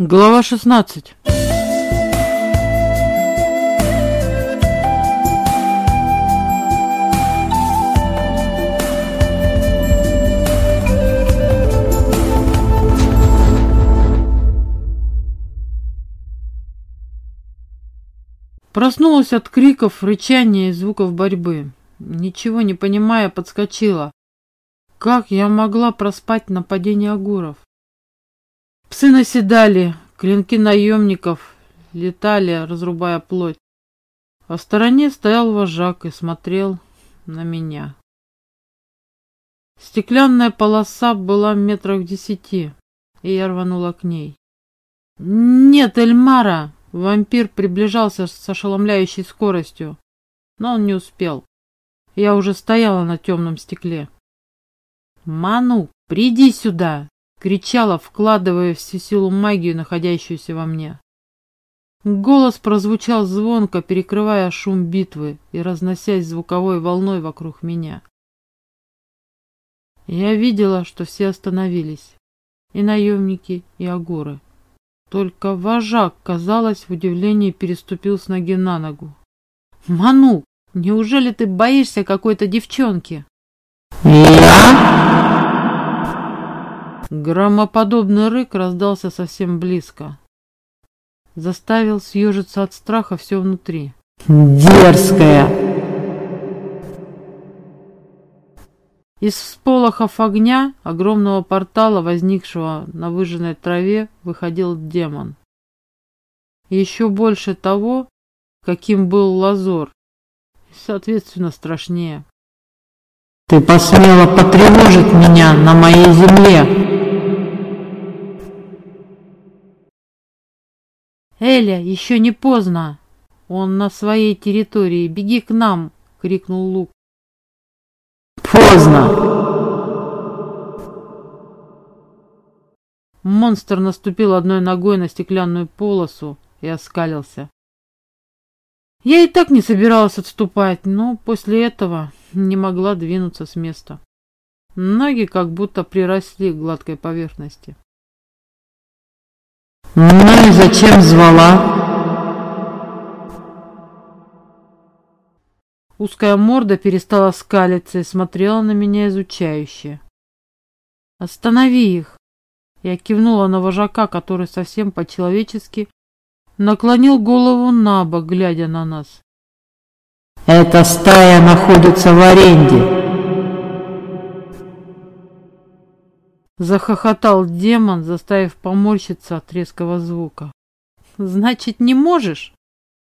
Глава 16 Проснулась от криков, рычания и звуков борьбы. Ничего не понимая, подскочила. Как я могла проспать нападение агуров? Псы наседали, клинки наемников летали, разрубая плоть. А в стороне стоял вожак и смотрел на меня. Стеклянная полоса была в метрах десяти, и я рванула к ней. «Нет, Эльмара!» Вампир приближался с ошеломляющей скоростью, но он не успел. Я уже стояла на темном стекле. «Ману, приди сюда!» Кричала, вкладывая всю силу магию, находящуюся во мне. Голос прозвучал звонко, перекрывая шум битвы и разносясь звуковой волной вокруг меня. Я видела, что все остановились, и наемники, и агоры. Только вожак, казалось, в удивлении переступил с ноги на ногу. «Ману, неужели ты боишься какой-то девчонки?» «Я?» Громоподобный рык раздался совсем близко. Заставил съежиться от страха все внутри. «Дерзкая!» Из всполохов огня огромного портала, возникшего на выжженной траве, выходил демон. Еще больше того, каким был лазор, и, соответственно, страшнее. «Ты посмела потревожить меня на моей земле!» «Эля, еще не поздно! Он на своей территории, беги к нам!» — крикнул Лук. «Поздно!» Монстр наступил одной ногой на стеклянную полосу и оскалился. Я и так не собиралась отступать, но после этого не могла двинуться с места. Ноги как будто приросли к гладкой поверхности. «Ну и зачем звала?» Узкая морда перестала скалиться и смотрела на меня изучающе. «Останови их!» Я кивнула на вожака, который совсем по-человечески наклонил голову на бок, глядя на нас. «Эта стая находится в аренде!» Захохотал демон, заставив поморщиться от резкого звука. «Значит, не можешь?»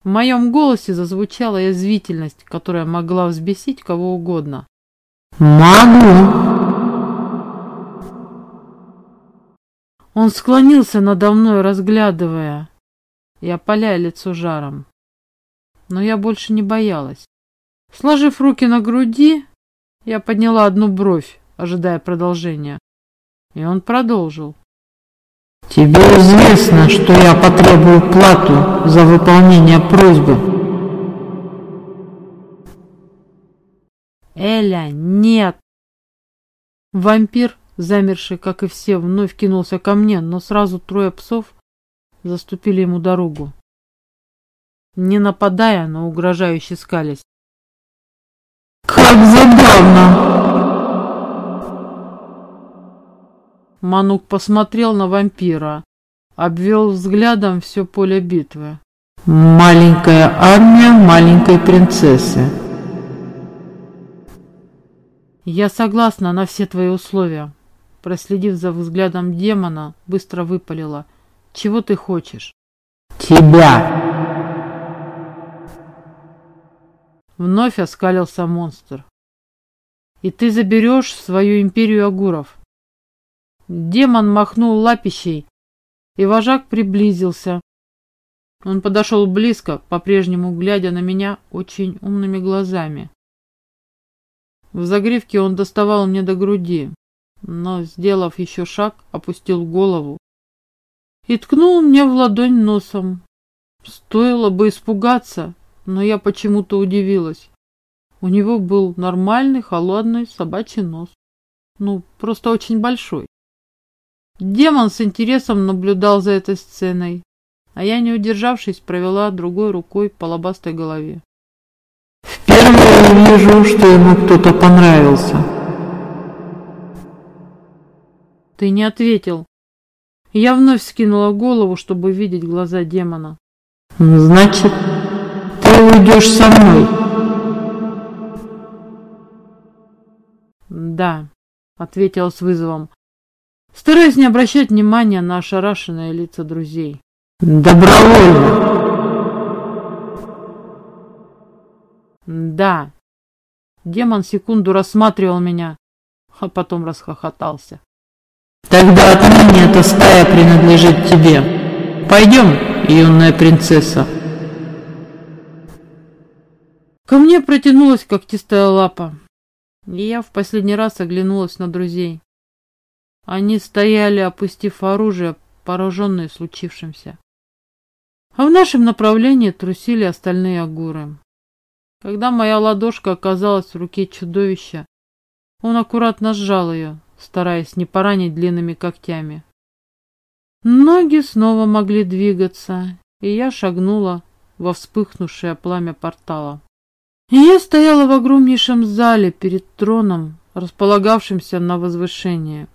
В моем голосе зазвучала язвительность, которая могла взбесить кого угодно. «Могу!» Он склонился надо мной, разглядывая и опаляя лицо жаром. Но я больше не боялась. Сложив руки на груди, я подняла одну бровь, ожидая продолжения. И он продолжил. Тебе известно, что я потребую плату за выполнение просьбы. Эля, нет! Вампир, замерший, как и все, вновь кинулся ко мне, но сразу трое псов заступили ему дорогу. Не нападая, но угрожающе скались. Как забавно! Манук посмотрел на вампира, обвел взглядом все поле битвы. «Маленькая армия маленькой принцессы». «Я согласна на все твои условия», проследив за взглядом демона, быстро выпалила. «Чего ты хочешь?» «Тебя!» Вновь оскалился монстр. «И ты заберешь свою империю Агуров?» Демон махнул лапищей, и вожак приблизился. Он подошел близко, по-прежнему глядя на меня очень умными глазами. В загривке он доставал мне до груди, но, сделав еще шаг, опустил голову и ткнул мне в ладонь носом. Стоило бы испугаться, но я почему-то удивилась. У него был нормальный, холодный собачий нос. Ну, просто очень большой. Демон с интересом наблюдал за этой сценой, а я, не удержавшись, провела другой рукой по лобастой голове. Впервые вижу, что ему кто-то понравился. Ты не ответил. Я вновь скинула голову, чтобы видеть глаза демона. Значит, ты уйдешь со мной? Да, ответила с вызовом, стараясь не обращать внимания на ошарашенные лица друзей. Добровольно. Да. Демон секунду рассматривал меня, а потом расхохотался. Тогда отныне эта стая принадлежит тебе. Пойдем, юная принцесса. Ко мне протянулась когтистая лапа, и я в последний раз оглянулась на друзей. Они стояли, опустив оружие, пораженные случившимся. А в нашем направлении трусили остальные агуры. Когда моя ладошка оказалась в руке чудовища, он аккуратно сжал ее, стараясь не поранить длинными когтями. Ноги снова могли двигаться, и я шагнула во вспыхнувшее пламя портала. И я стояла в огромнейшем зале перед троном, располагавшимся на возвышении.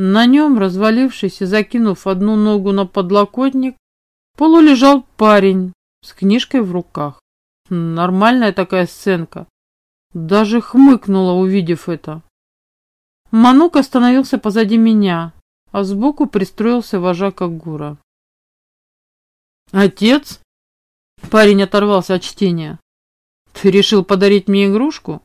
На нем, развалившись и закинув одну ногу на подлокотник, полу лежал парень с книжкой в руках. Нормальная такая сценка. Даже хмыкнула, увидев это. Манук остановился позади меня, а сбоку пристроился вожак Агура. «Отец?» Парень оторвался от чтения. «Ты решил подарить мне игрушку?»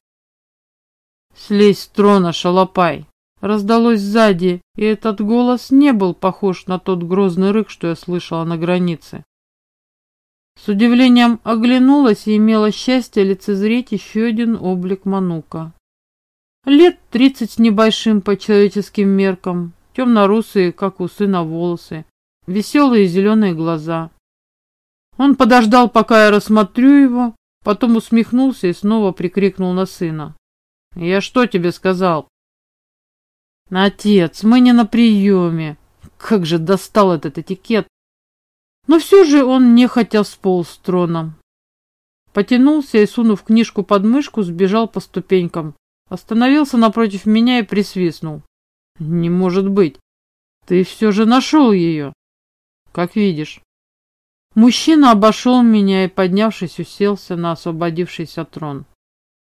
«Слезь с трона, шалопай!» Раздалось сзади, и этот голос не был похож на тот грозный рык, что я слышала на границе. С удивлением оглянулась и имела счастье лицезреть еще один облик Манука. Лет тридцать с небольшим по человеческим меркам, темно-русые, как у сына, волосы, веселые зеленые глаза. Он подождал, пока я рассмотрю его, потом усмехнулся и снова прикрикнул на сына. «Я что тебе сказал?» «Отец, мы не на приеме!» Как же достал этот этикет! Но все же он нехотя сполз с трона. Потянулся и, сунув книжку под мышку, сбежал по ступенькам. Остановился напротив меня и присвистнул. «Не может быть! Ты все же нашел ее!» «Как видишь». Мужчина обошел меня и, поднявшись, уселся на освободившийся трон,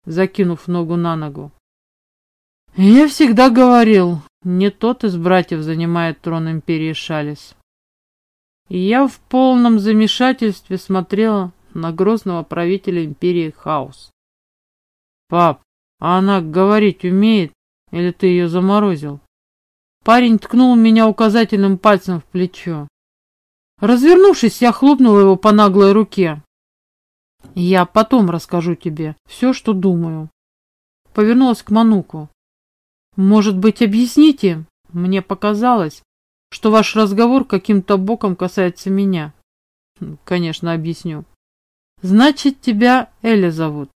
закинув ногу на ногу. «Я всегда говорил, не тот из братьев занимает трон империи Шалис. Я в полном замешательстве смотрела на грозного правителя империи Хаос. «Пап, а она говорить умеет, или ты ее заморозил?» Парень ткнул меня указательным пальцем в плечо. Развернувшись, я хлопнула его по наглой руке. «Я потом расскажу тебе все, что думаю». Повернулась к Мануку. «Может быть, объясните? Мне показалось, что ваш разговор каким-то боком касается меня». «Конечно, объясню». «Значит, тебя Эля зовут?»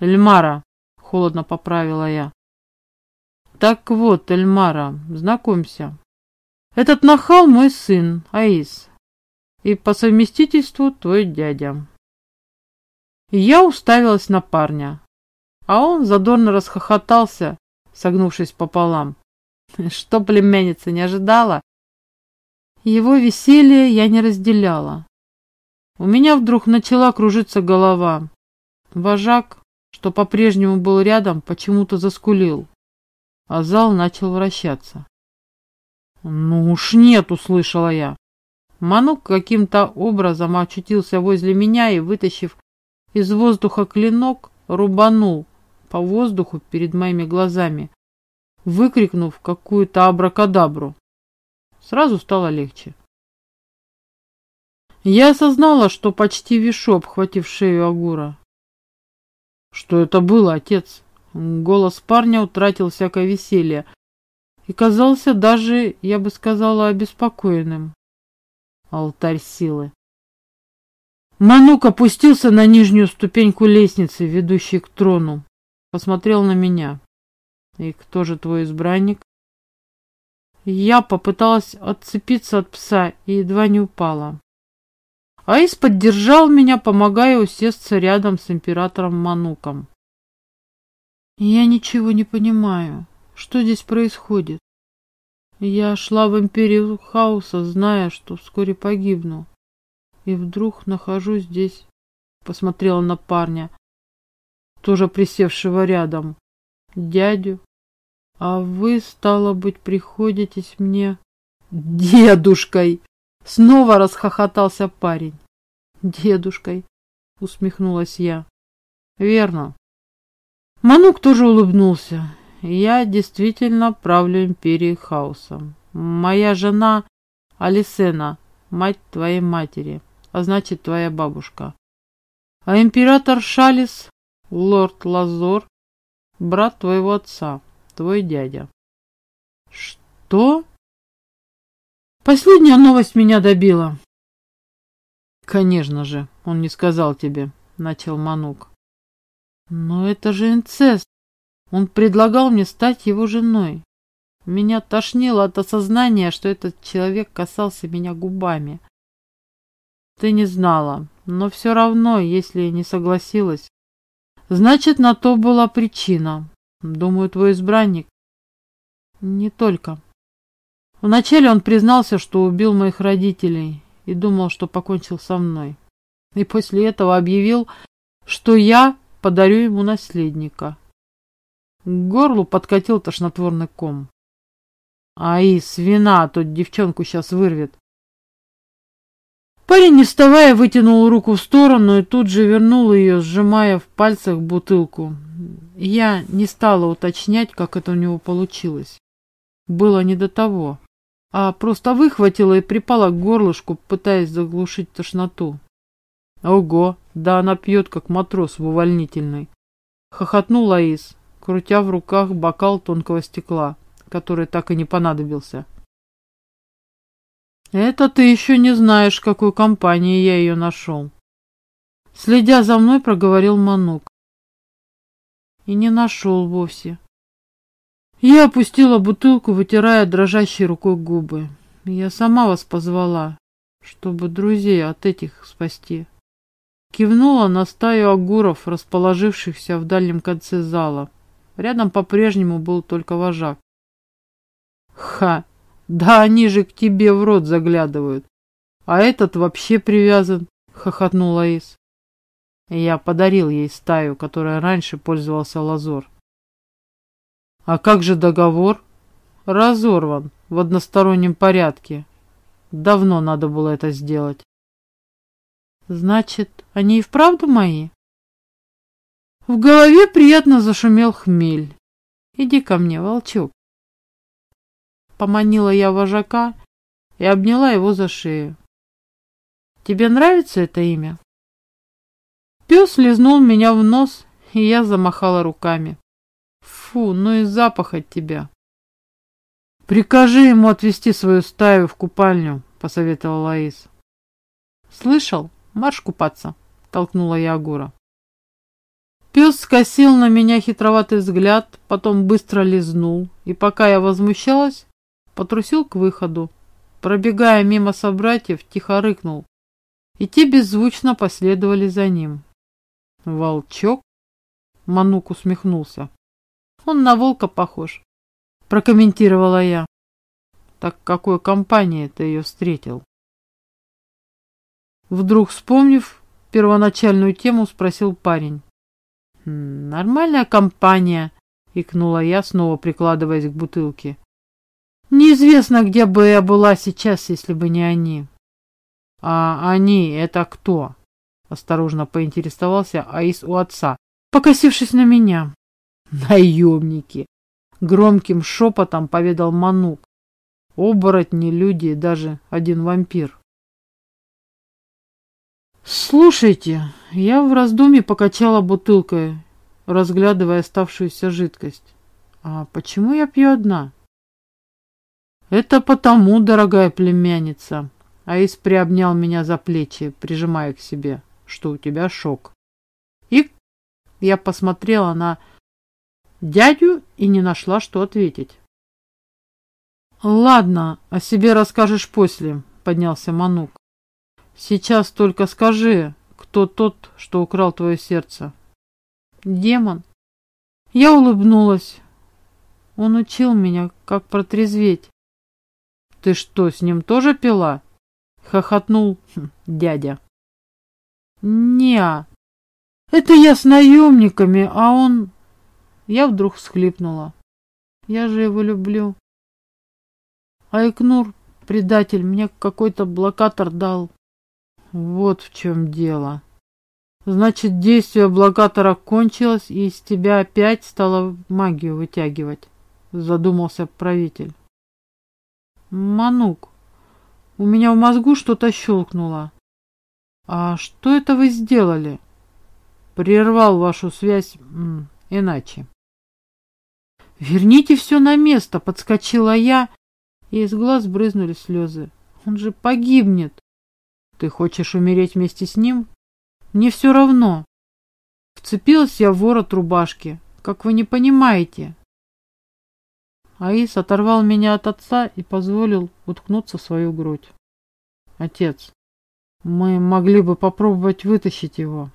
«Эльмара», — холодно поправила я. Так вот, Эльмара, знакомься. Этот нахал мой сын, Аис. И по совместительству твой дядя. я уставилась на парня, а он задорно расхохотался, согнувшись пополам. Что племянница не ожидала? Его веселье я не разделяла. У меня вдруг начала кружиться голова. Вожак, что по-прежнему был рядом, почему-то заскулил а зал начал вращаться. «Ну уж нет!» — услышала я. Манук каким-то образом очутился возле меня и, вытащив из воздуха клинок, рубанул по воздуху перед моими глазами, выкрикнув какую-то абракадабру. Сразу стало легче. Я осознала, что почти вишу, обхватив шею Агура. Что это было, отец? Голос парня утратил всякое веселье и казался даже, я бы сказала, обеспокоенным. Алтарь силы. Манук опустился на нижнюю ступеньку лестницы, ведущей к трону. Посмотрел на меня. И кто же твой избранник? Я попыталась отцепиться от пса и едва не упала. Аис поддержал меня, помогая усесться рядом с императором Мануком. Я ничего не понимаю. Что здесь происходит? Я шла в империю хаоса, зная, что вскоре погибну. И вдруг нахожусь здесь, посмотрела на парня, тоже присевшего рядом. Дядю, а вы, стало быть, приходитесь мне дедушкой. Снова расхохотался парень. Дедушкой, усмехнулась я. Верно. Манук тоже улыбнулся. Я действительно правлю империей хаоса. Моя жена Алисена, мать твоей матери, а значит твоя бабушка. А император Шалис, лорд Лазор, брат твоего отца, твой дядя. Что? Последняя новость меня добила. Конечно же, он не сказал тебе, начал Манук. Но это же инцест. Он предлагал мне стать его женой. Меня тошнило от осознания, что этот человек касался меня губами. Ты не знала, но все равно, если не согласилась, значит, на то была причина. Думаю, твой избранник. Не только. Вначале он признался, что убил моих родителей и думал, что покончил со мной. И после этого объявил, что я подарю ему наследника. К горлу подкатил тошнотворный ком. Ай, свина, тут девчонку сейчас вырвет. Парень, не вставая, вытянул руку в сторону и тут же вернул ее, сжимая в пальцах бутылку. Я не стала уточнять, как это у него получилось. Было не до того, а просто выхватила и припала к горлышку, пытаясь заглушить тошноту. Ого, да она пьет, как матрос в увольнительной. Хохотнул Аис, крутя в руках бокал тонкого стекла, который так и не понадобился. Это ты еще не знаешь, какой компании я ее нашел. Следя за мной, проговорил Манук и не нашел вовсе. Я опустила бутылку, вытирая дрожащей рукой губы. Я сама вас позвала, чтобы друзей от этих спасти. Кивнула на стаю огуров, расположившихся в дальнем конце зала. Рядом по-прежнему был только вожак. Ха! Да они же к тебе в рот заглядывают. А этот вообще привязан, хохотнул Аис. Я подарил ей стаю, которой раньше пользовался Лазор. А как же договор? Разорван в одностороннем порядке. Давно надо было это сделать. Значит, они и вправду мои? В голове приятно зашумел хмель. Иди ко мне, волчок. Поманила я вожака и обняла его за шею. Тебе нравится это имя? Пес лизнул меня в нос, и я замахала руками. Фу, ну и запах от тебя. Прикажи ему отвезти свою стаю в купальню, посоветовал Лаис. Слышал? Марш купаться, толкнула я Агура. Пес скосил на меня хитроватый взгляд, потом быстро лизнул, и пока я возмущалась, потрусил к выходу. Пробегая мимо собратьев, тихо рыкнул, и те беззвучно последовали за ним. Волчок? Манук усмехнулся. Он на волка похож, прокомментировала я. Так какой компании ты ее встретил? Вдруг вспомнив первоначальную тему, спросил парень. «Нормальная компания», — икнула я, снова прикладываясь к бутылке. «Неизвестно, где бы я была сейчас, если бы не они». «А они — это кто?» Осторожно поинтересовался Аис у отца, покосившись на меня. Наемники! Громким шепотом поведал Манук. Оборотни, люди и даже один вампир. Слушайте, я в раздумье покачала бутылкой, разглядывая оставшуюся жидкость. А почему я пью одна? Это потому, дорогая племянница. Аис приобнял меня за плечи, прижимая к себе что у тебя шок. И я посмотрела на дядю и не нашла, что ответить. Ладно, о себе расскажешь после, поднялся Манук. Сейчас только скажи, кто тот, что украл твое сердце. Демон. Я улыбнулась. Он учил меня, как протрезветь. Ты что, с ним тоже пила? Хохотнул хм, дядя. Не, это я с наемниками, а он... Я вдруг всхлипнула. Я же его люблю. А Икнур, предатель, мне какой-то блокатор дал. Вот в чем дело. Значит, действие блокатора кончилось, и из тебя опять стало магию вытягивать, задумался правитель. Манук, у меня в мозгу что-то щелкнуло. А что это вы сделали? Прервал вашу связь иначе. Верните все на место, подскочила я, и из глаз брызнули слезы. Он же погибнет. Ты хочешь умереть вместе с ним? Мне все равно. Вцепилась я в ворот рубашки. Как вы не понимаете. Аис оторвал меня от отца и позволил уткнуться в свою грудь. Отец, мы могли бы попробовать вытащить его.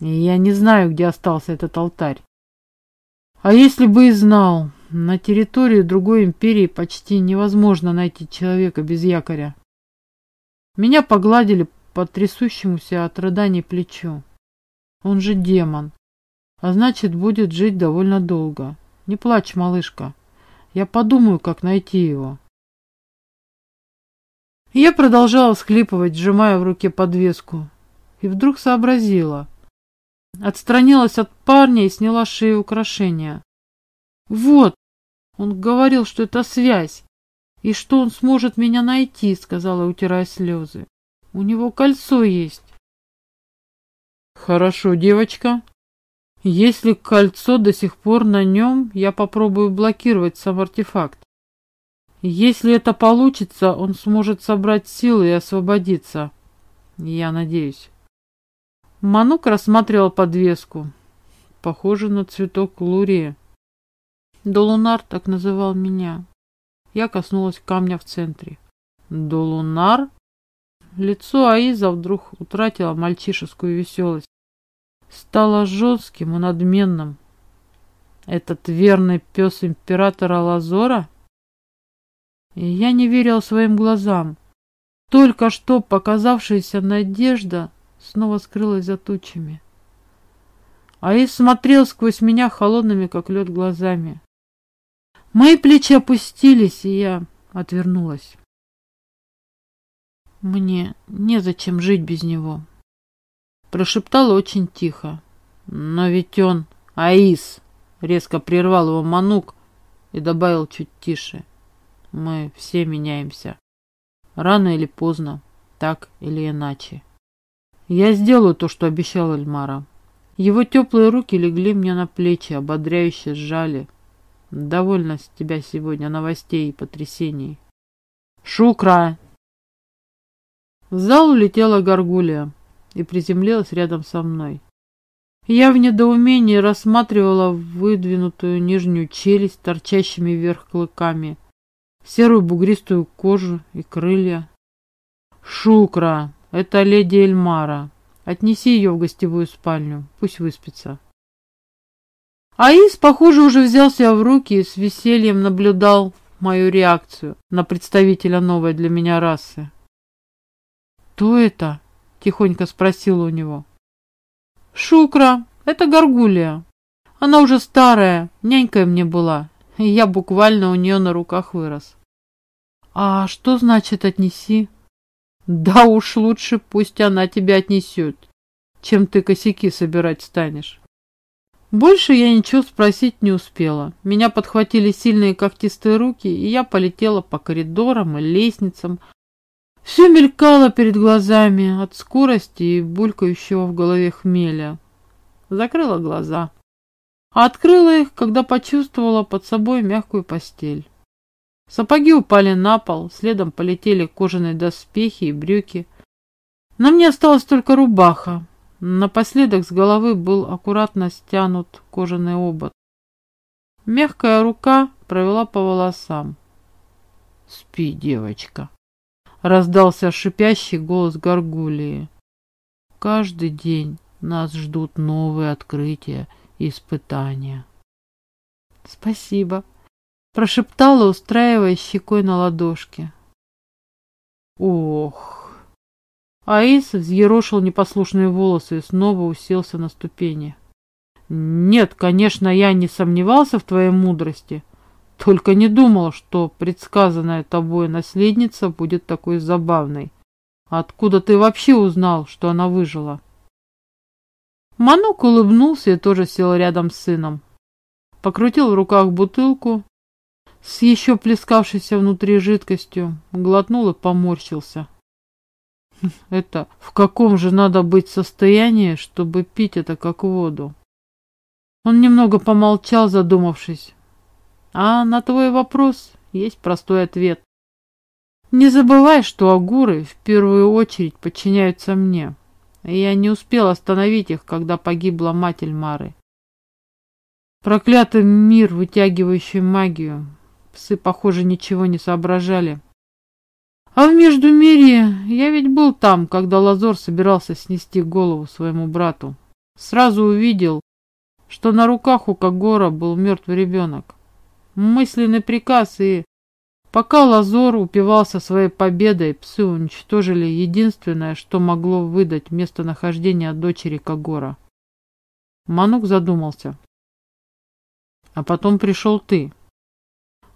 И я не знаю, где остался этот алтарь. А если бы и знал, на территории другой империи почти невозможно найти человека без якоря. Меня погладили по трясущемуся от рыданий плечу. Он же демон, а значит, будет жить довольно долго. Не плачь, малышка. Я подумаю, как найти его. Я продолжала всхлипывать, сжимая в руке подвеску. И вдруг сообразила. Отстранилась от парня и сняла шею украшения. Вот, он говорил, что это связь, и что он сможет меня найти, сказала, утирая слезы. У него кольцо есть. Хорошо, девочка. Если кольцо до сих пор на нем, я попробую блокировать сам артефакт. Если это получится, он сможет собрать силы и освободиться. Я надеюсь. Манук рассматривал подвеску. Похоже на цветок лурии. Долунар так называл меня. Я коснулась камня в центре. Долунар? Лицо Аиза вдруг утратило мальчишескую веселость. Стало жестким и надменным. Этот верный пес императора Лазора? И я не верил своим глазам. Только что показавшаяся надежда снова скрылась за тучами. Аис смотрел сквозь меня холодными, как лед, глазами. Мои плечи опустились, и я отвернулась. Мне незачем жить без него. Прошептала очень тихо. Но ведь он Аис. Резко прервал его Манук и добавил чуть тише. Мы все меняемся. Рано или поздно, так или иначе. Я сделаю то, что обещал Эльмара. Его теплые руки легли мне на плечи, ободряюще сжали. Довольно с тебя сегодня новостей и потрясений. Шукра! В зал улетела горгулья и приземлилась рядом со мной. Я в недоумении рассматривала выдвинутую нижнюю челюсть торчащими вверх клыками, серую бугристую кожу и крылья. «Шукра, это леди Эльмара. Отнеси ее в гостевую спальню, пусть выспится». Аис, похоже, уже взял себя в руки и с весельем наблюдал мою реакцию на представителя новой для меня расы. «Кто это?» — тихонько спросила у него. «Шукра, это горгулья. Она уже старая, нянькой мне была, и я буквально у нее на руках вырос». «А что значит отнеси?» «Да уж лучше пусть она тебя отнесет, чем ты косяки собирать станешь». Больше я ничего спросить не успела. Меня подхватили сильные когтистые руки, и я полетела по коридорам и лестницам, все мелькало перед глазами от скорости и булькающего в голове хмеля. Закрыла глаза. Открыла их, когда почувствовала под собой мягкую постель. Сапоги упали на пол, следом полетели кожаные доспехи и брюки. На мне осталась только рубаха. Напоследок с головы был аккуратно стянут кожаный обод. Мягкая рука провела по волосам. «Спи, девочка!» Раздался шипящий голос горгулии. «Каждый день нас ждут новые открытия и испытания». «Спасибо», — прошептала, устраивая щекой на ладошке. «Ох!» Аис взъерошил непослушные волосы и снова уселся на ступени. «Нет, конечно, я не сомневался в твоей мудрости, только не думал, что предсказанная тобой наследница будет такой забавной. Откуда ты вообще узнал, что она выжила?» Манук улыбнулся и тоже сел рядом с сыном. Покрутил в руках бутылку с еще плескавшейся внутри жидкостью, глотнул и поморщился. Это в каком же надо быть состоянии, чтобы пить это как воду? Он немного помолчал, задумавшись. А на твой вопрос есть простой ответ. Не забывай, что агуры в первую очередь подчиняются мне. я не успел остановить их, когда погибла мать Эльмары. Проклятый мир, вытягивающий магию. Псы, похоже, ничего не соображали. А в Междумирье я ведь был там, когда Лазор собирался снести голову своему брату. Сразу увидел, что на руках у Кагора был мертвый ребенок. Мысленный приказ, и пока Лазор упивался своей победой, псы уничтожили единственное, что могло выдать местонахождение дочери Кагора. Манук задумался. А потом пришел ты.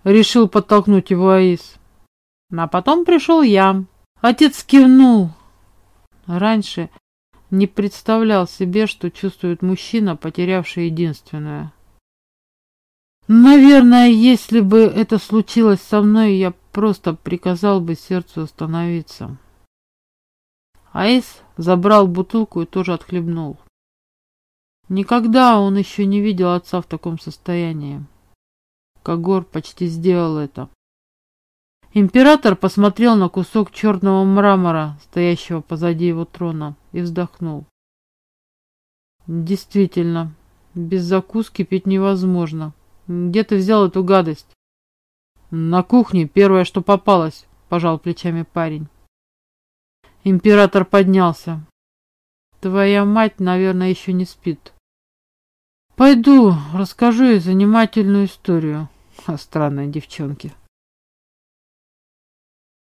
Решил подтолкнуть его Аис. А потом пришел я. Отец кивнул. Раньше не представлял себе, что чувствует мужчина, потерявший единственное. Наверное, если бы это случилось со мной, я просто приказал бы сердцу остановиться. Аис забрал бутылку и тоже отхлебнул. Никогда он еще не видел отца в таком состоянии. Когор почти сделал это. Император посмотрел на кусок черного мрамора, стоящего позади его трона, и вздохнул. Действительно, без закуски пить невозможно. Где ты взял эту гадость? На кухне первое, что попалось, пожал плечами парень. Император поднялся. Твоя мать, наверное, еще не спит. Пойду, расскажу ей занимательную историю о странной девчонке.